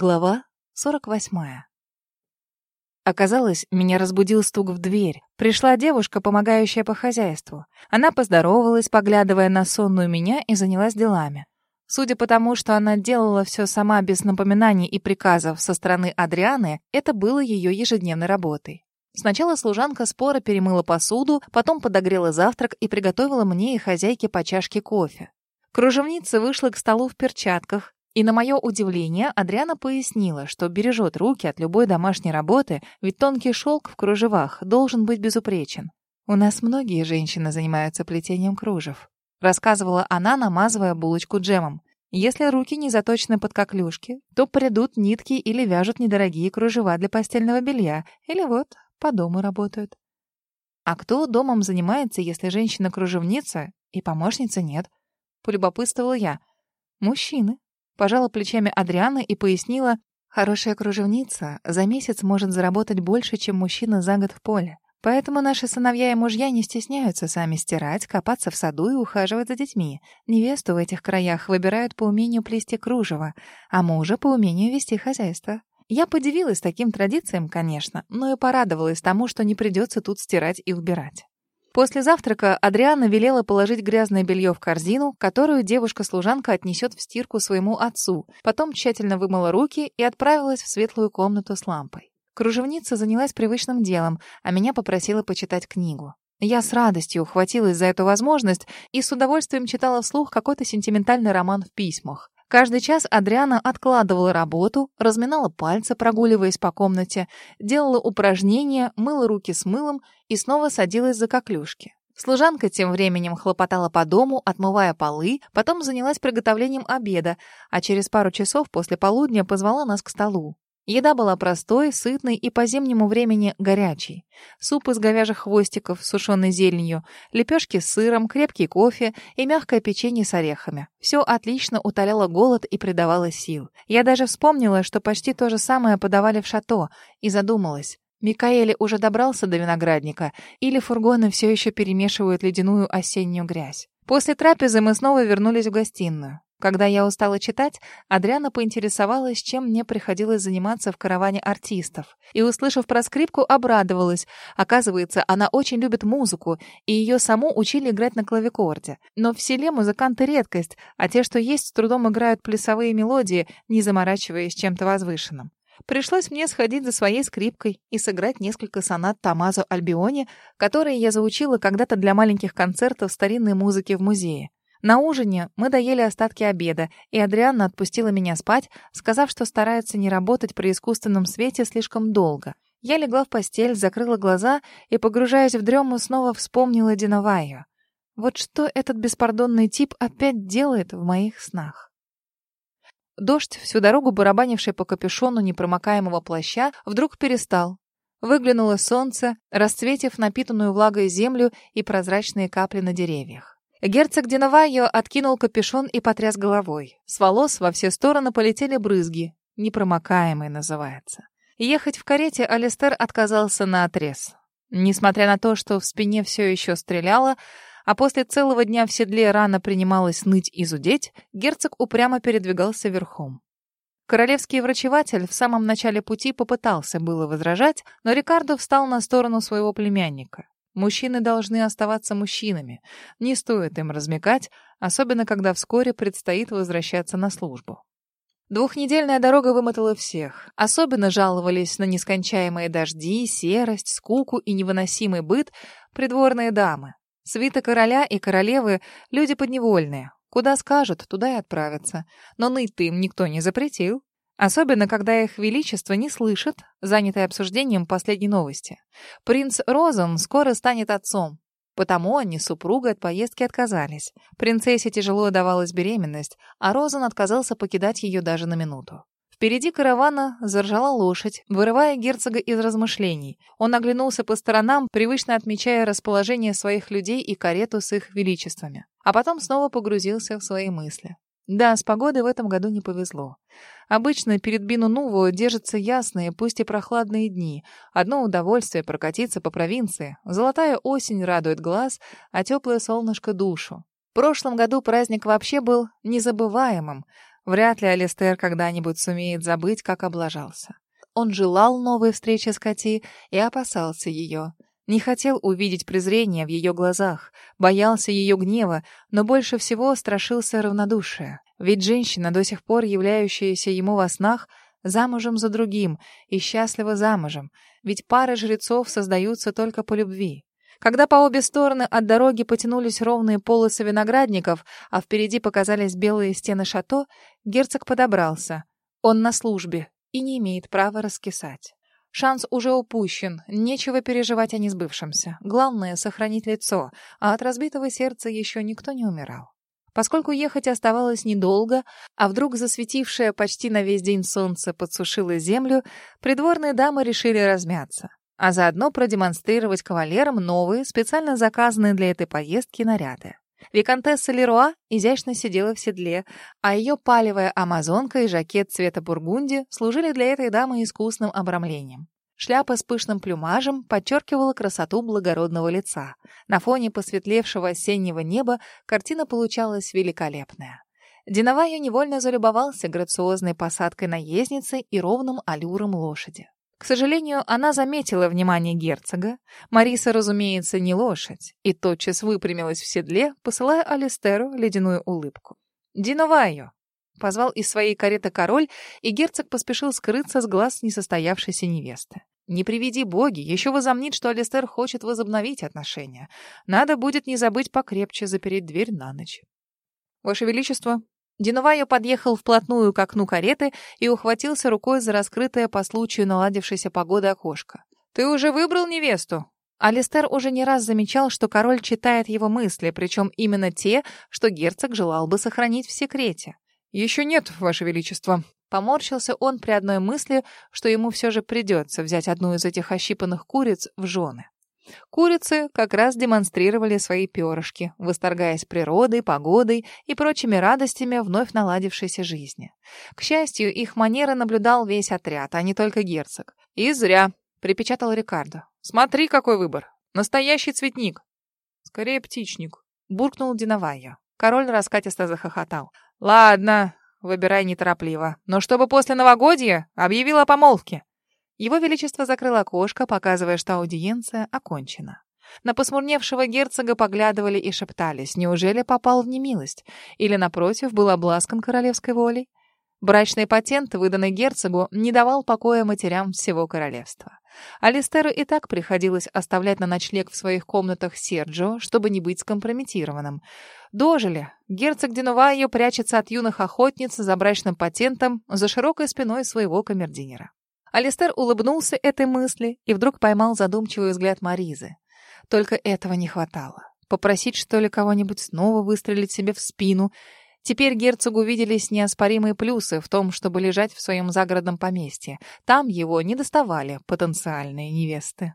Глава 48. Оказалось, меня разбудил стук в дверь. Пришла девушка, помогающая по хозяйству. Она поздоровалась, поглядывая на сонную меня, и занялась делами. Судя по тому, что она делала все сама без напоминаний и приказов со стороны Адрианы, это было ее ежедневной работой. Сначала служанка спора перемыла посуду, потом подогрела завтрак и приготовила мне и хозяйке по чашке кофе. Кружевница вышла к столу в перчатках, и на мое удивление Адриана пояснила, что бережет руки от любой домашней работы, ведь тонкий шелк в кружевах должен быть безупречен. «У нас многие женщины занимаются плетением кружев», — рассказывала она, намазывая булочку джемом. «Если руки не заточены под коклюшки, то придут нитки или вяжут недорогие кружева для постельного белья, или вот, по дому работают». «А кто домом занимается, если женщина-кружевница и помощницы нет?» — полюбопытствовала я. «Мужчины», Пожала плечами Адриана и пояснила, хорошая кружевница за месяц может заработать больше, чем мужчина за год в поле. Поэтому наши сыновья и мужья не стесняются сами стирать, копаться в саду и ухаживать за детьми. Невесту в этих краях выбирают по умению плести кружево, а мужа по умению вести хозяйство. Я подивилась таким традициям, конечно, но и порадовалась тому, что не придется тут стирать и убирать. После завтрака Адриана велела положить грязное белье в корзину, которую девушка-служанка отнесет в стирку своему отцу, потом тщательно вымыла руки и отправилась в светлую комнату с лампой. Кружевница занялась привычным делом, а меня попросила почитать книгу. Я с радостью ухватилась за эту возможность и с удовольствием читала вслух какой-то сентиментальный роман в письмах. Каждый час Адриана откладывала работу, разминала пальцы, прогуливаясь по комнате, делала упражнения, мыла руки с мылом и снова садилась за коклюшки. Служанка тем временем хлопотала по дому, отмывая полы, потом занялась приготовлением обеда, а через пару часов после полудня позвала нас к столу. Еда была простой, сытной и по зимнему времени горячей. Суп из говяжьих хвостиков с сушеной зеленью, лепешки с сыром, крепкий кофе и мягкое печенье с орехами. Все отлично утоляло голод и придавало сил. Я даже вспомнила, что почти то же самое подавали в шато, и задумалась. Микаэли уже добрался до виноградника, или фургоны все еще перемешивают ледяную осеннюю грязь. После трапезы мы снова вернулись в гостиную. Когда я устала читать, Адриана поинтересовалась, чем мне приходилось заниматься в караване артистов. И, услышав про скрипку, обрадовалась. Оказывается, она очень любит музыку, и ее саму учили играть на клавикорде. Но в селе музыканты редкость, а те, что есть, с трудом играют плясовые мелодии, не заморачиваясь чем-то возвышенным. Пришлось мне сходить за своей скрипкой и сыграть несколько сонат Томазо Альбиони, которые я заучила когда-то для маленьких концертов старинной музыки в музее. На ужине мы доели остатки обеда, и Адрианна отпустила меня спать, сказав, что старается не работать при искусственном свете слишком долго. Я легла в постель, закрыла глаза и, погружаясь в дрему, снова вспомнила Диноваю. Вот что этот беспардонный тип опять делает в моих снах. Дождь, всю дорогу барабанивший по капюшону непромокаемого плаща, вдруг перестал. Выглянуло солнце, расцветив напитанную влагой землю и прозрачные капли на деревьях. Герцог Динавайо откинул капюшон и потряс головой. С волос во все стороны полетели брызги. Непромокаемый называется. Ехать в карете Алистер отказался на отрез. Несмотря на то, что в спине все еще стреляло, а после целого дня в седле рано принималось ныть и зудеть, герцог упрямо передвигался верхом. Королевский врачеватель в самом начале пути попытался было возражать, но Рикардо встал на сторону своего племянника. Мужчины должны оставаться мужчинами. Не стоит им размекать, особенно когда вскоре предстоит возвращаться на службу. Двухнедельная дорога вымотала всех. Особенно жаловались на нескончаемые дожди, серость, скуку и невыносимый быт придворные дамы. Свита короля и королевы — люди подневольные. Куда скажут, туда и отправятся. Но ныть-то им никто не запретил. Особенно, когда их величество не слышит, занятое обсуждением последней новости. Принц Розен скоро станет отцом. Потому они с супругой от поездки отказались. Принцессе тяжело давалась беременность, а Розен отказался покидать ее даже на минуту. Впереди каравана заржала лошадь, вырывая герцога из размышлений. Он оглянулся по сторонам, привычно отмечая расположение своих людей и карету с их величествами. А потом снова погрузился в свои мысли. Да, с погодой в этом году не повезло. Обычно перед Бину-Нуву держатся ясные, пусть и прохладные дни. Одно удовольствие прокатиться по провинции. Золотая осень радует глаз, а теплое солнышко — душу. В прошлом году праздник вообще был незабываемым. Вряд ли Алистер когда-нибудь сумеет забыть, как облажался. Он желал новой встречи с Кати и опасался ее. Не хотел увидеть презрение в ее глазах, боялся ее гнева, но больше всего страшился равнодушия. Ведь женщина, до сих пор являющаяся ему во снах, замужем за другим и счастлива замужем, ведь пары жрецов создаются только по любви. Когда по обе стороны от дороги потянулись ровные полосы виноградников, а впереди показались белые стены шато, герцог подобрался. Он на службе и не имеет права раскисать. Шанс уже упущен, нечего переживать о несбывшемся. Главное — сохранить лицо, а от разбитого сердца еще никто не умирал. Поскольку ехать оставалось недолго, а вдруг засветившее почти на весь день солнце подсушило землю, придворные дамы решили размяться, а заодно продемонстрировать кавалерам новые, специально заказанные для этой поездки наряды. Викантесса Леруа изящно сидела в седле, а ее палевая амазонка и жакет цвета бургунди служили для этой дамы искусным обрамлением. Шляпа с пышным плюмажем подчеркивала красоту благородного лица. На фоне посветлевшего осеннего неба картина получалась великолепная. Диновая невольно залюбовался грациозной посадкой наездницы и ровным аллюром лошади. К сожалению, она заметила внимание герцога. Мариса, разумеется, не лошадь, и тотчас выпрямилась в седле, посылая Алистеру ледяную улыбку. «Диновайо!» — позвал из своей кареты король, и герцог поспешил скрыться с глаз несостоявшейся невесты. Не приведи боги, еще возомнит, что Алистер хочет возобновить отношения. Надо будет не забыть покрепче запереть дверь на ночь. Ваше Величество, Диновайо подъехал вплотную к окну кареты и ухватился рукой за раскрытое по случаю наладившейся погоды окошко. «Ты уже выбрал невесту?» Алистер уже не раз замечал, что король читает его мысли, причем именно те, что герцог желал бы сохранить в секрете. «Еще нет, Ваше Величество». Поморщился он при одной мысли, что ему все же придется взять одну из этих ощипанных куриц в жены. Курицы как раз демонстрировали свои перышки, восторгаясь природой, погодой и прочими радостями вновь наладившейся жизни. К счастью, их манеры наблюдал весь отряд, а не только герцог. «И зря», — припечатал Рикардо. «Смотри, какой выбор! Настоящий цветник!» «Скорее птичник», — буркнул Диновайо. Король раскатисто захохотал. «Ладно, выбирай неторопливо, но чтобы после новогодия объявила о помолвке». Его Величество закрыло окошко, показывая, что аудиенция окончена. На посмурневшего герцога поглядывали и шептались, неужели попал в немилость? Или, напротив, был обласкан королевской волей? Брачный патент, выданный герцогу, не давал покоя матерям всего королевства. Алистеру и так приходилось оставлять на ночлег в своих комнатах Серджио, чтобы не быть скомпрометированным. Дожили. Герцог Динувайо прячется от юных охотниц за брачным патентом за широкой спиной своего камердинера. Алистер улыбнулся этой мысли и вдруг поймал задумчивый взгляд Маризы. Только этого не хватало. Попросить, что ли, кого-нибудь снова выстрелить себе в спину. Теперь герцогу виделись неоспоримые плюсы в том, чтобы лежать в своем загородном поместье. Там его не доставали потенциальные невесты.